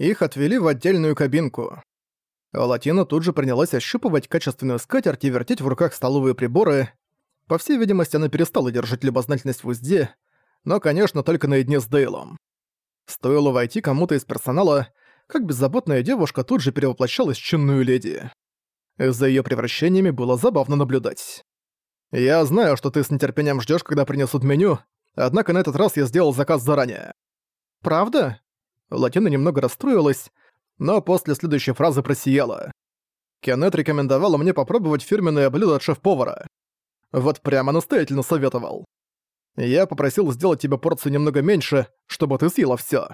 Их отвели в отдельную кабинку. Латина тут же принялась ощупывать качественную скатерть и вертеть в руках столовые приборы. По всей видимости, она перестала держать любознательность в узде, но, конечно, только наедине с Дейлом. Стоило войти кому-то из персонала, как беззаботная девушка тут же перевоплощалась в чинную леди. За её превращениями было забавно наблюдать. «Я знаю, что ты с нетерпением ждёшь, когда принесут меню, однако на этот раз я сделал заказ заранее». «Правда?» Латина немного расстроилась, но после следующей фразы просияла. Кеннет рекомендовала мне попробовать фирменное блюдо от шеф-повара. Вот прямо настоятельно советовал. Я попросил сделать тебе порцию немного меньше, чтобы ты съела всё.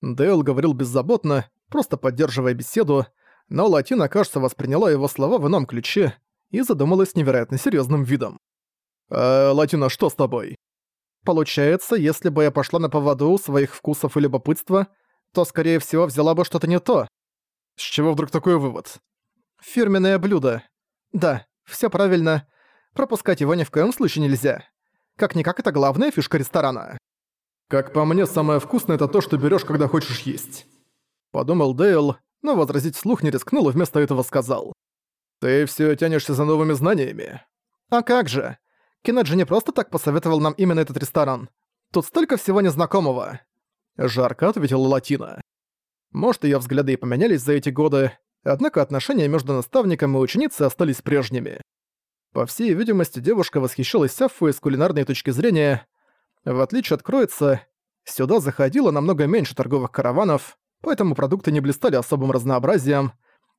Дейл говорил беззаботно, просто поддерживая беседу, но Латина, кажется, восприняла его слова в ином ключе и задумалась невероятно серьезным видом. «Э, Латина, что с тобой?» «Получается, если бы я пошла на поводу своих вкусов и любопытства, то, скорее всего, взяла бы что-то не то». «С чего вдруг такой вывод?» «Фирменное блюдо. Да, все правильно. Пропускать его ни в коем случае нельзя. Как-никак это главная фишка ресторана». «Как по мне, самое вкусное это то, что берешь, когда хочешь есть», — подумал Дейл, но возразить вслух не рискнул и вместо этого сказал. «Ты все тянешься за новыми знаниями». «А как же? Кеннет же не просто так посоветовал нам именно этот ресторан. Тут столько всего незнакомого». Жарко ответила Латина. Может, ее взгляды и поменялись за эти годы, однако отношения между наставником и ученицей остались прежними. По всей видимости, девушка восхищалась Саффой с кулинарной точки зрения. В отличие от Кроица, сюда заходило намного меньше торговых караванов, поэтому продукты не блистали особым разнообразием,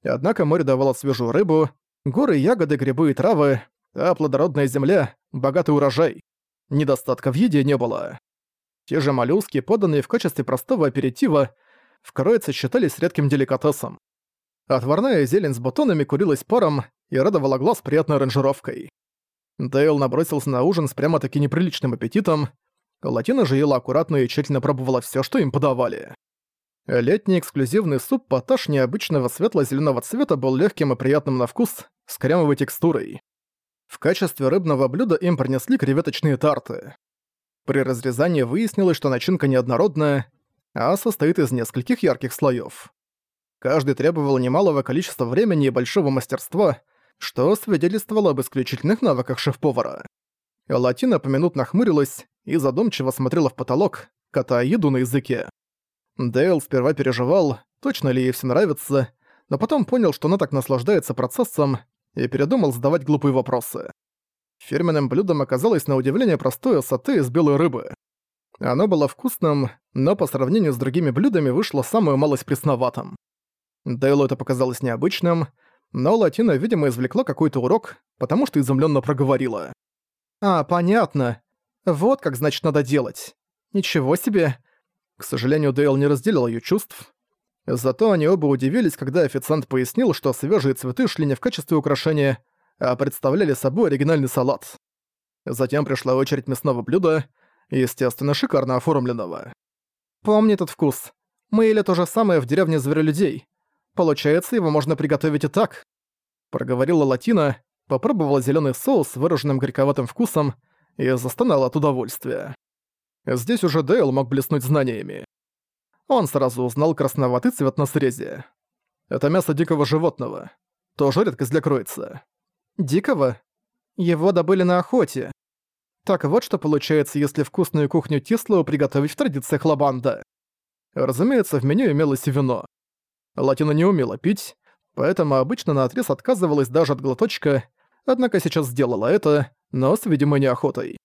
однако море давало свежую рыбу, горы, ягоды, грибы и травы, а плодородная земля — богатый урожай. Недостатка в еде не было. Те же моллюски, поданные в качестве простого аперитива, в Кроице считались редким деликатесом. Отварная зелень с бутонами курилась паром и радовала глаз приятной аранжировкой. Дейл набросился на ужин с прямо-таки неприличным аппетитом, Латина же ела аккуратно и тщательно пробовала все, что им подавали. Летний эксклюзивный суп поташ необычного светло зеленого цвета был легким и приятным на вкус, с кремовой текстурой. В качестве рыбного блюда им принесли креветочные тарты. При разрезании выяснилось, что начинка неоднородная, а состоит из нескольких ярких слоев. Каждый требовал немалого количества времени и большого мастерства, что свидетельствовало об исключительных навыках шеф-повара. Латина поминутно хмурилась и задумчиво смотрела в потолок, катая еду на языке. Дейл сперва переживал, точно ли ей все нравится, но потом понял, что она так наслаждается процессом, и передумал задавать глупые вопросы. Фирменным блюдом оказалось на удивление простое сате из белой рыбы. Оно было вкусным, но по сравнению с другими блюдами вышло самую малость пресноватым. Дейлу это показалось необычным, но Латина, видимо, извлекла какой-то урок, потому что изумленно проговорила. «А, понятно. Вот как, значит, надо делать. Ничего себе. К сожалению, Дейл не разделил ее чувств. Зато они оба удивились, когда официант пояснил, что свежие цветы шли не в качестве украшения, а представляли собой оригинальный салат. Затем пришла очередь мясного блюда, естественно, шикарно оформленного. «Помни этот вкус. Мы ели то же самое в деревне зверолюдей. Получается, его можно приготовить и так», — проговорила Латина, попробовала зеленый соус с выраженным горьковатым вкусом и застонала от удовольствия. Здесь уже Дейл мог блеснуть знаниями. Он сразу узнал красноватый цвет на срезе. Это мясо дикого животного. Тоже редкость для кроица. Дикого? Его добыли на охоте. Так вот что получается, если вкусную кухню Тислоу приготовить в традициях Лабанда. Разумеется, в меню имелось вино. Латина не умела пить, поэтому обычно наотрез отказывалась даже от глоточка, однако сейчас сделала это, но с видимой неохотой.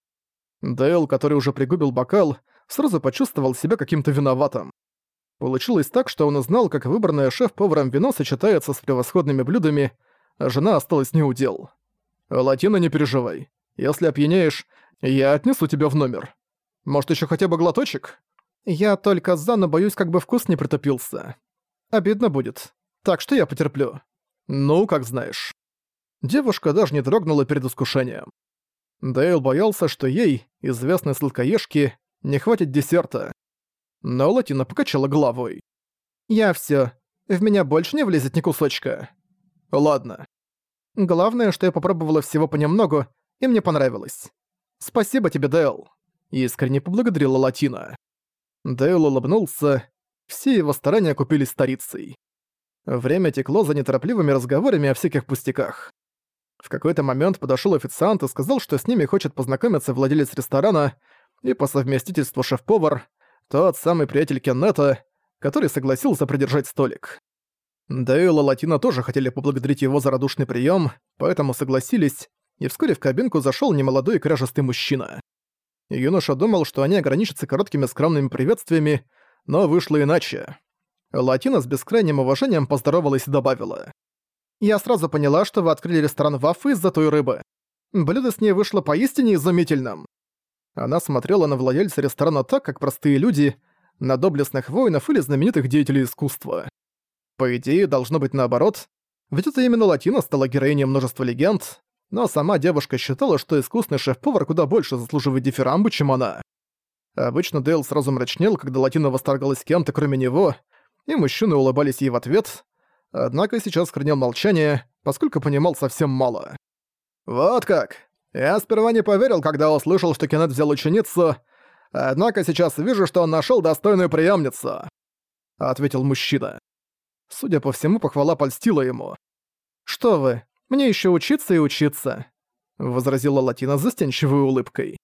Дейл, который уже пригубил бокал, сразу почувствовал себя каким-то виноватым. Получилось так, что он узнал, как выбранное шеф-поваром вино сочетается с превосходными блюдами, а жена осталась неудел. «Латина, не переживай. Если опьянеешь, я отнесу тебя в номер. Может, еще хотя бы глоточек?» «Я только за, но боюсь, как бы вкус не притопился. Обидно будет. Так что я потерплю». «Ну, как знаешь». Девушка даже не дрогнула перед искушением. Дейл боялся, что ей, известной сладкоежке, не хватит десерта. Но Латина покачала головой. «Я всё. В меня больше не влезет ни кусочка». «Ладно. Главное, что я попробовала всего понемногу, и мне понравилось. Спасибо тебе, Дейл». Искренне поблагодарила Латина. Дейл улыбнулся. Все его старания купились старицей. Время текло за неторопливыми разговорами о всяких пустяках. В какой-то момент подошёл официант и сказал, что с ними хочет познакомиться владелец ресторана и по совместительству шеф-повар, тот самый приятель Кеннета, который согласился придержать столик. Дейл и Латина тоже хотели поблагодарить его за радушный прием, поэтому согласились, и вскоре в кабинку зашел немолодой кряжестый мужчина. Юноша думал, что они ограничатся короткими скромными приветствиями, но вышло иначе. Латина с бескрайним уважением поздоровалась и добавила. «Я сразу поняла, что вы открыли ресторан Вафы из-за той рыбы. Блюдо с ней вышло поистине изумительным». Она смотрела на владельца ресторана так, как простые люди, на доблестных воинов или знаменитых деятелей искусства. По идее, должно быть наоборот, ведь это именно Латина стала героиней множества легенд, но сама девушка считала, что искусный шеф-повар куда больше заслуживает дифирамбы, чем она. Обычно Дейл сразу мрачнел, когда Латина восторгалась кем-то, кроме него, и мужчины улыбались ей в ответ, однако сейчас хранил молчание, поскольку понимал совсем мало. «Вот как! Я сперва не поверил, когда услышал, что Кеннет взял ученицу, однако сейчас вижу, что он нашел достойную преемницу», — ответил мужчина. Судя по всему, похвала польстила ему. «Что вы, мне еще учиться и учиться», — возразила Латина застенчивой улыбкой.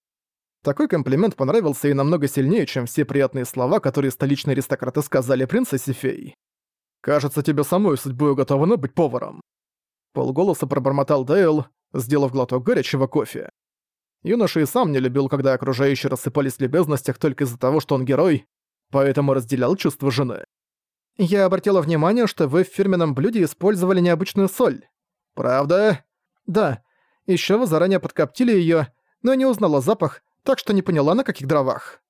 Такой комплимент понравился ей намного сильнее, чем все приятные слова, которые столичные аристократы сказали принцессе Фей. «Кажется, тебе самой судьбой уготовано быть поваром». Полголоса пробормотал Дейл, сделав глоток горячего кофе. Юноша и сам не любил, когда окружающие рассыпались в любезностях только из-за того, что он герой, поэтому разделял чувства жены. Я обратила внимание, что вы в фирменном блюде использовали необычную соль. Правда? Да. Ещё вы заранее подкоптили её, но не узнала запах, так что не поняла, на каких дровах.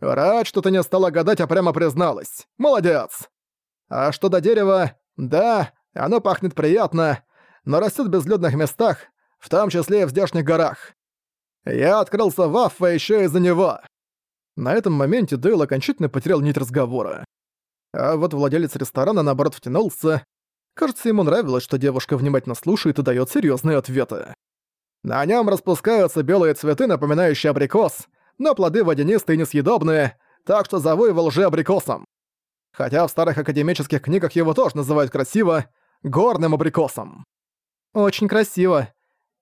Рад, что ты не стала гадать, а прямо призналась. Молодец. А что до дерева? Да, оно пахнет приятно, но растёт в безлюдных местах, в том числе и в здешних горах. Я открылся в Аффа ещё из-за него. На этом моменте Дейл окончательно потерял нить разговора. А вот владелец ресторана наоборот втянулся. Кажется, ему нравилось, что девушка внимательно слушает и дает серьезные ответы. На нем распускаются белые цветы, напоминающие абрикос, но плоды водянистые и несъедобные, так что зову его лже-абрикосом. Хотя в старых академических книгах его тоже называют красиво горным абрикосом. Очень красиво.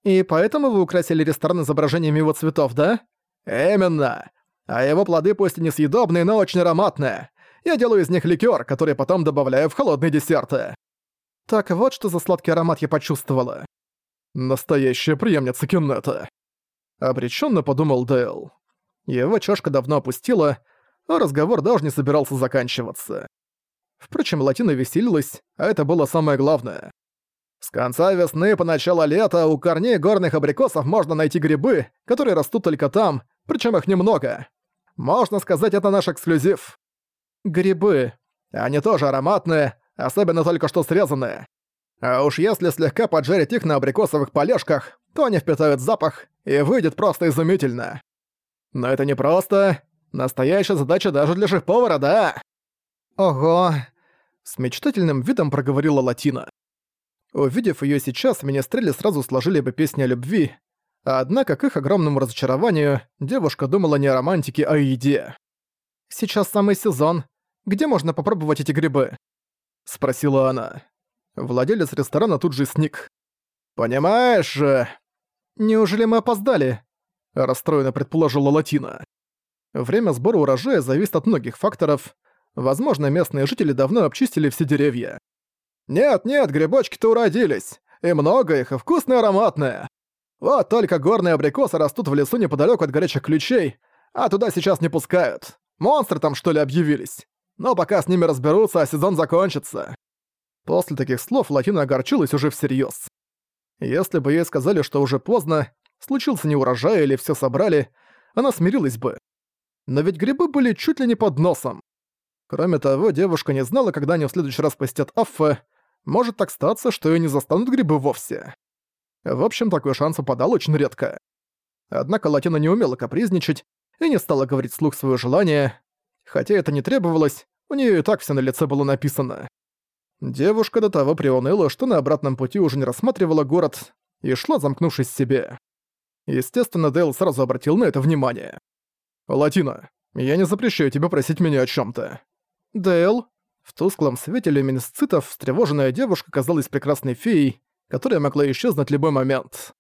И поэтому вы украсили ресторан изображением его цветов, да? Именно. А его плоды пусть и несъедобные, но очень ароматные. Я делаю из них ликер, который потом добавляю в холодные десерты. Так вот, что за сладкий аромат я почувствовала. Настоящая преемница Кеннета. Обреченно подумал Дэл. Его чашка давно опустила, а разговор даже не собирался заканчиваться. Впрочем, Латина веселилась, а это было самое главное. С конца весны по начало лета у корней горных абрикосов можно найти грибы, которые растут только там, причем их немного. Можно сказать, это наш эксклюзив. Грибы. Они тоже ароматные, особенно только что срезанные. А уж если слегка поджарить их на абрикосовых полежках, то они впитают запах, и выйдет просто изумительно. Но это не просто. Настоящая задача даже для шеф-повара, да? Ого. С мечтательным видом проговорила Латина. Увидев ее сейчас, министрели сразу сложили бы песни о любви, однако к их огромному разочарованию девушка думала не о романтике, а о еде. «Сейчас самый сезон. Где можно попробовать эти грибы?» — спросила она. Владелец ресторана тут же сник. «Понимаешь же...» «Неужели мы опоздали?» — расстроенно предположила Латина. Время сбора урожая зависит от многих факторов. Возможно, местные жители давно обчистили все деревья. «Нет-нет, грибочки-то уродились. И много их, и вкусные, ароматные. Вот только горные абрикосы растут в лесу неподалеку от горячих ключей, а туда сейчас не пускают. Монстры там, что ли, объявились? Но пока с ними разберутся, а сезон закончится». После таких слов Латина огорчилась уже всерьез. Если бы ей сказали, что уже поздно, случился неурожай или все собрали, она смирилась бы. Но ведь грибы были чуть ли не под носом. Кроме того, девушка не знала, когда они в следующий раз посетят Аффе. Может так статься, что и не застанут грибы вовсе. В общем, такой шанс упадал очень редко. Однако Латина не умела капризничать и не стала говорить вслух свое желание. Хотя это не требовалось, у нее и так все на лице было написано. Девушка до того приуныла, что на обратном пути уже не рассматривала город и шла, замкнувшись в себе. Естественно, Дейл сразу обратил на это внимание. «Латина, я не запрещаю тебе просить меня о чем то Дейл. В тусклом свете люминесцитов встревоженная девушка казалась прекрасной феей, которая могла исчезнуть любой момент.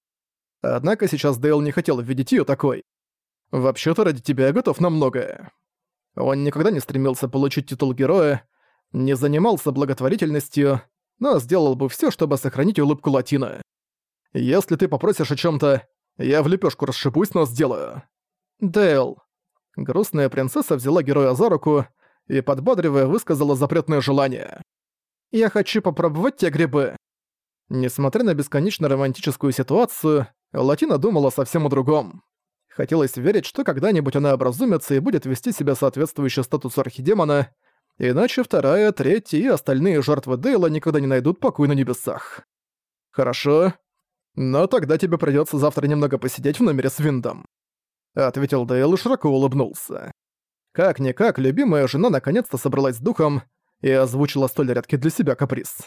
Однако сейчас Дейл не хотел видеть её такой. «Вообще-то ради тебя я готов на многое». Он никогда не стремился получить титул героя, не занимался благотворительностью, но сделал бы всё, чтобы сохранить улыбку Латина. «Если ты попросишь о чём-то, я в лепёшку расшибусь, но сделаю». «Дейл». Грустная принцесса взяла героя за руку и, подбадривая, высказала запретное желание. «Я хочу попробовать те грибы». Несмотря на бесконечно романтическую ситуацию, Латина думала совсем о другом. Хотелось верить, что когда-нибудь она образумится и будет вести себя соответствующе статусу архидемона, иначе вторая, третья и остальные жертвы Дейла никогда не найдут покой на небесах. «Хорошо. Но тогда тебе придётся завтра немного посидеть в номере с Виндом», — ответил Дейл и широко улыбнулся. Как-никак, любимая жена наконец-то собралась с духом и озвучила столь редкий для себя каприз.